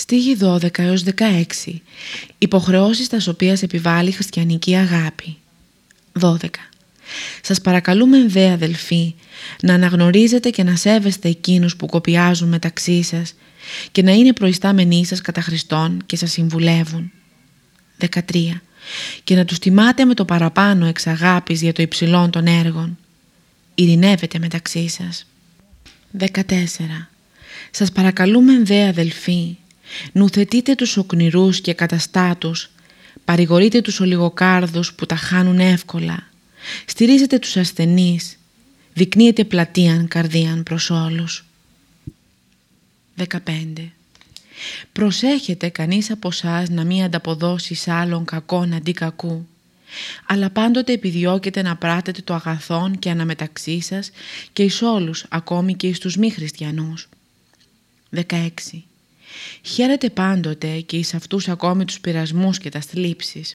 Στίγη 12 έως 16. Υποχρεώσεις τας οποίας επιβάλλει η χριστιανική αγάπη. 12. Σας παρακαλούμε δε αδελφοί να αναγνωρίζετε και να σέβεστε εκείνους που κοπιάζουν μεταξύ σας και να είναι προϊστάμενοι σας κατά Χριστόν και σας συμβουλεύουν. 13. Και να τους τιμάτε με το παραπάνω εξ αγάπης για το υψηλόν των έργων. Ειρηνεύετε μεταξύ σας. 14. Σας παρακαλούμε δε αδελφοί Νουθετείτε τους οκνηρούς και καταστάτους, παρηγορείτε τους ολιγοκάρδους που τα χάνουν εύκολα, στηρίζετε τους ασθενείς, δεικνύετε πλατείαν καρδίαν προς όλους. 15. Προσέχετε κανείς από εσά να μην ανταποδώσει σ' άλλον κακόν αντί κακού, αλλά πάντοτε επιδιώκετε να πράτετε το αγαθόν και αναμεταξύ σας και εις όλους, ακόμη και εις τους μη χριστιανούς. 16. Χαίρετε πάντοτε και εις αυτούς ακόμη τους πειρασμούς και τα θλίψεις.